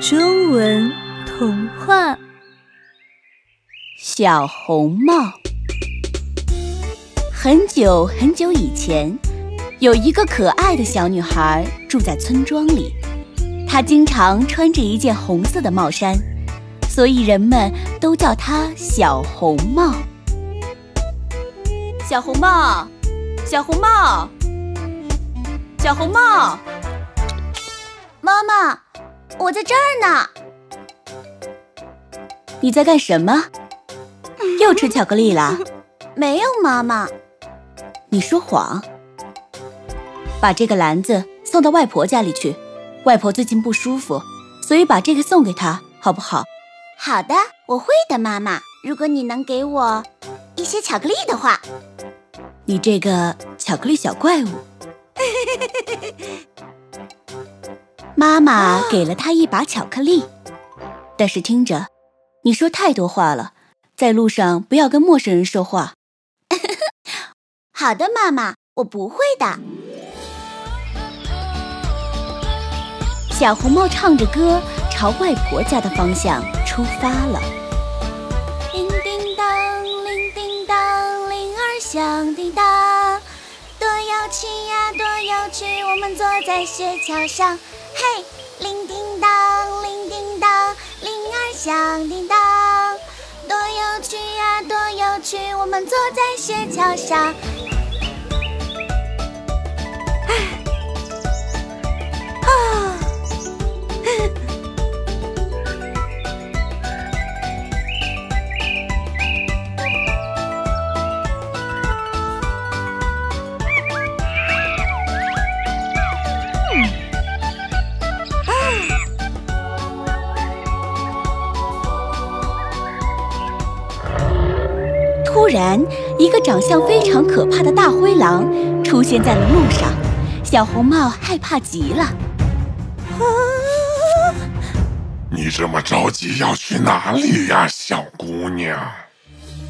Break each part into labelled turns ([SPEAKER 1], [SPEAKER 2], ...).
[SPEAKER 1] 中文童话《
[SPEAKER 2] 小红帽》。很久很久以前，有一个可爱的小女孩住在村庄里。她经常穿着一件红色的帽衫，所以人们都叫她小红帽。小红帽，小红帽，小红帽，
[SPEAKER 3] 妈妈。我在这儿呢。
[SPEAKER 2] 你在干什么？又吃巧克力了？
[SPEAKER 3] 没有，妈妈。
[SPEAKER 2] 你说谎。把这个篮子送到外婆家里去。外婆最近不舒服，所以把这个送给她，好不好？
[SPEAKER 3] 好的，我会的，妈妈。如果你能给我一些巧克力的话。
[SPEAKER 2] 你这个巧克力小怪物。妈妈给了他一把巧克力，但是听着，你说太多话了，在路上不要跟陌生人说话。
[SPEAKER 3] 好的，妈妈，我不会的。
[SPEAKER 2] 小红帽唱着歌，朝外婆家的方向出发了。
[SPEAKER 3] 叮叮当，铃叮当，铃儿响叮当，多有趣呀，去！我们坐在雪橇上。嘿，铃叮当，铃叮当，铃儿响叮当，多有趣呀，多有趣！我们坐在雪橇上。
[SPEAKER 2] 突然，一个长相非常可怕的大灰狼出现在了路上，小红帽害怕极了。啊！
[SPEAKER 4] 你这么着急要去哪里呀，小姑娘？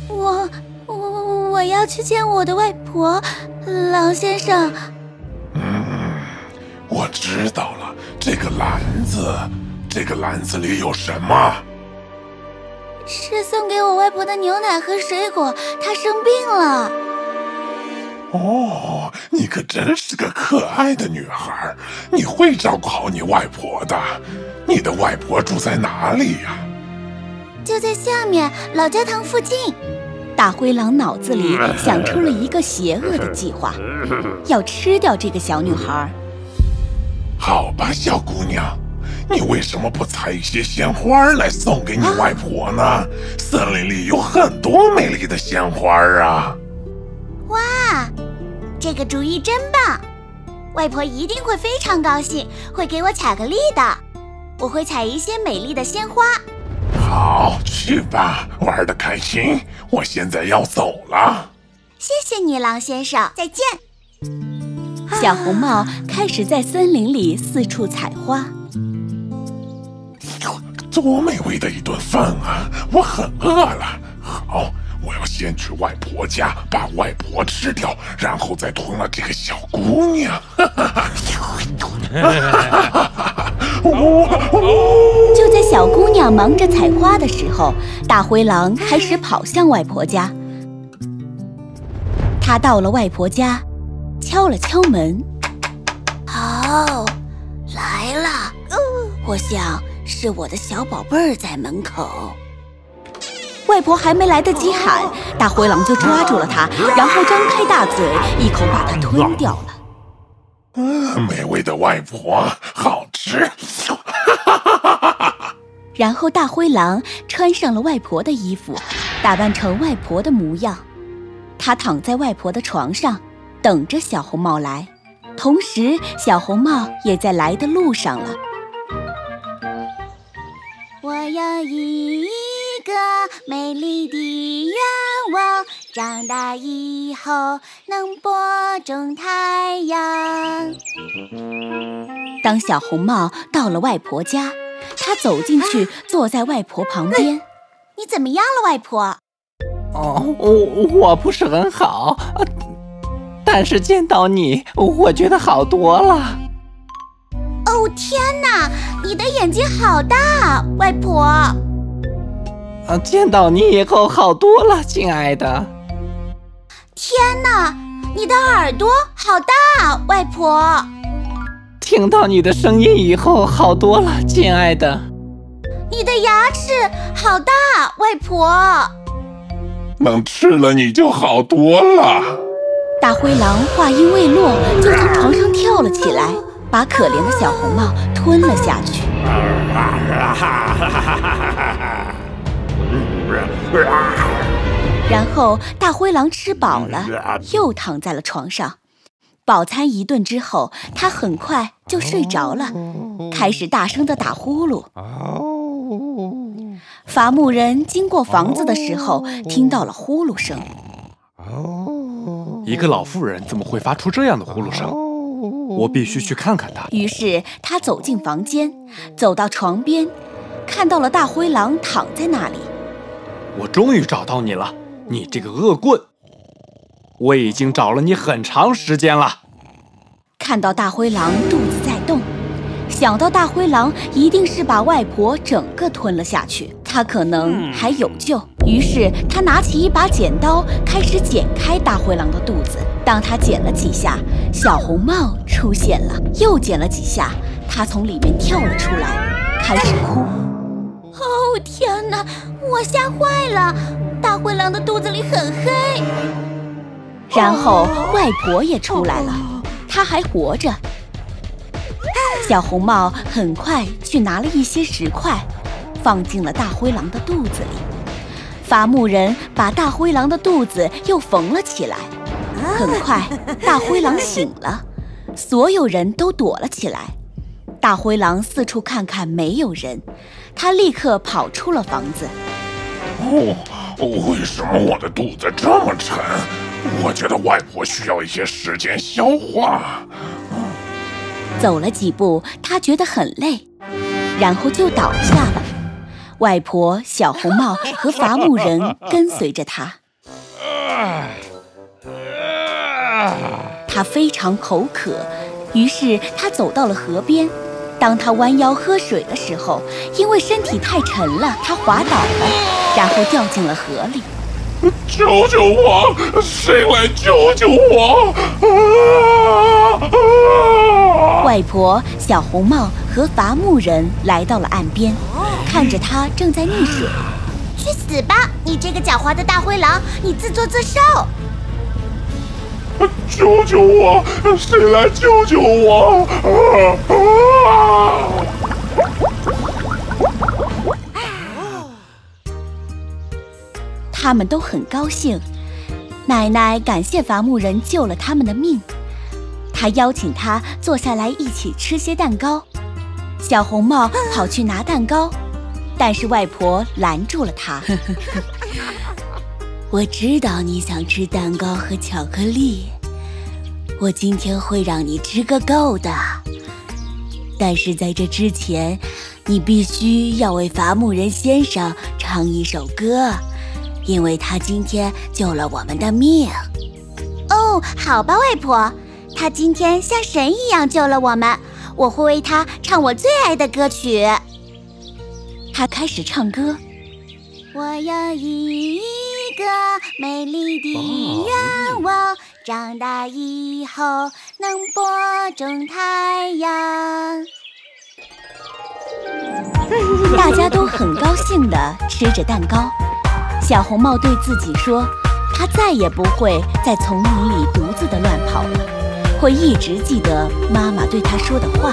[SPEAKER 3] 我我我要去见我的外婆，狼先生。
[SPEAKER 4] 嗯，我知道了。这个篮子，这个篮子里有什么？
[SPEAKER 3] 是送给我外婆的牛奶和水果，她生病了。
[SPEAKER 4] 哦，你可真是个可爱的女孩，你会照顾好你外婆的。你的外婆住在哪里呀？
[SPEAKER 3] 就在下面老教堂附近。
[SPEAKER 2] 大灰狼脑子里想出了一个邪恶的计划，要吃掉这个小女孩。
[SPEAKER 4] 好吧，小姑娘。你为什么不采一些鲜花来送给你外婆呢？森林里有很多美丽的鲜花啊！
[SPEAKER 3] 哇，这个主意真棒！外婆一定会非常高兴，会给我巧克力的。我会采一些美丽的鲜花。
[SPEAKER 4] 好，去吧，玩的开心。我现在要走了。
[SPEAKER 3] 谢谢你，狼先生，再见。
[SPEAKER 2] 小红帽开始在森林里四处采花。
[SPEAKER 4] 多美味的一顿饭啊！我很饿了。好，我要先去外婆家把外婆吃掉，然后再吞了这个小姑娘。
[SPEAKER 2] 就在小姑娘忙着采花的时候，大灰狼开始跑向外婆家。他到了外婆家，敲了敲门。
[SPEAKER 3] 哦，来了。我想。是我的小宝贝儿在门口，
[SPEAKER 2] 外婆还没来得及喊，大灰狼就抓住了她，然后张开大嘴，一口把它吞掉了。
[SPEAKER 4] 嗯，美味的外婆，好吃。
[SPEAKER 2] 然后大灰狼穿上了外婆的衣服，打扮成外婆的模样，他躺在外婆的床上，等着小红帽来。同时，小红帽也在来的路上了。
[SPEAKER 3] 我有一个美丽的愿望，长大以后能播种太阳。
[SPEAKER 2] 当小红帽到了外婆家，她走进去，坐在外婆旁边。
[SPEAKER 3] 你怎么样了，外婆？
[SPEAKER 5] 哦，我我不是很好，但是见到你，我觉得好多了。
[SPEAKER 3] 天哪，你的眼睛好大，外婆！啊，
[SPEAKER 5] 见到你以后好多了，亲爱的。
[SPEAKER 3] 天哪，你的耳朵好大，外婆！
[SPEAKER 5] 听到你的声音以后好多了，亲爱的。
[SPEAKER 3] 你的牙齿好大，外婆。
[SPEAKER 4] 能吃了你就好多了。
[SPEAKER 2] 大灰狼话音未落，就从床上跳了起来，把可怜的小红帽吞了下去。然后大灰狼吃饱了，又躺在了床上。饱餐一顿之后，他很快就睡着了，开始大声的打呼噜。伐木人经过房子的时候，听到了呼噜声。
[SPEAKER 6] 一个老妇人怎么会发出这样的呼噜声？我必须去看看他。
[SPEAKER 2] 于是他走进房间，走到床边，看到了大灰狼躺在那里。
[SPEAKER 6] 我终于找到你了，你这个恶棍！我已经找了你很长时间了。
[SPEAKER 2] 看到大灰狼肚子在动，想到大灰狼一定是把外婆整个吞了下去，他可能还有救。于是他拿起一把剪刀，开始剪开大灰狼的肚子。当他剪了几下，小红帽出现了；又剪了几下，他从里面跳了出来，开始哭。
[SPEAKER 3] 哦天哪，我吓坏了！大灰狼的肚子里很黑。
[SPEAKER 2] 然后外婆也出来了，她还活着。小红帽很快去拿了一些石块，放进了大灰狼的肚子里。伐木人把大灰狼的肚子又缝了起来。很快，大灰狼醒了，所有人都躲了起来。大灰狼四处看看，没有人，他立刻跑出了房子。
[SPEAKER 4] 哦，为什么我的肚子这么沉？我觉得外婆需要一些时间消化。
[SPEAKER 2] 走了几步，他觉得很累，然后就倒下了。外婆、小红帽 和伐木人跟随着他。他非常口渴，于是他走到了河边。当他弯腰喝水的时候，因为身体太沉了，他滑倒了，然后掉进了河里。
[SPEAKER 4] 救救我！谁来救救我？
[SPEAKER 2] 外婆、小红帽和伐木人来到了岸边，看着他正在溺水。
[SPEAKER 3] 去死吧！你这个狡猾的大灰狼，你自作自受！
[SPEAKER 4] 救救我！谁来救救我？啊！
[SPEAKER 2] 啊他们都很高兴。奶奶感谢伐木人救了他们的命，她邀请他坐下来一起吃些蛋糕。小红帽跑去拿蛋糕，但是外婆拦住了他。我知道你想吃蛋糕和巧克力，我今天会让你吃个够的。但是在这之前，你必须要为伐木人先生唱一首歌。因为他今天救了我们的命。
[SPEAKER 3] 哦，好吧，外婆，他今天像神一样救了我们，我会为他唱我最爱的歌曲。
[SPEAKER 2] 他开始唱歌。
[SPEAKER 3] 我有一个美丽的愿望，长大以后能播种太阳。
[SPEAKER 2] 大家都很高兴地吃着蛋糕。小红帽对自己说：“他再也不会在丛林里独自的乱跑了，会一直记得妈妈对他说的话。”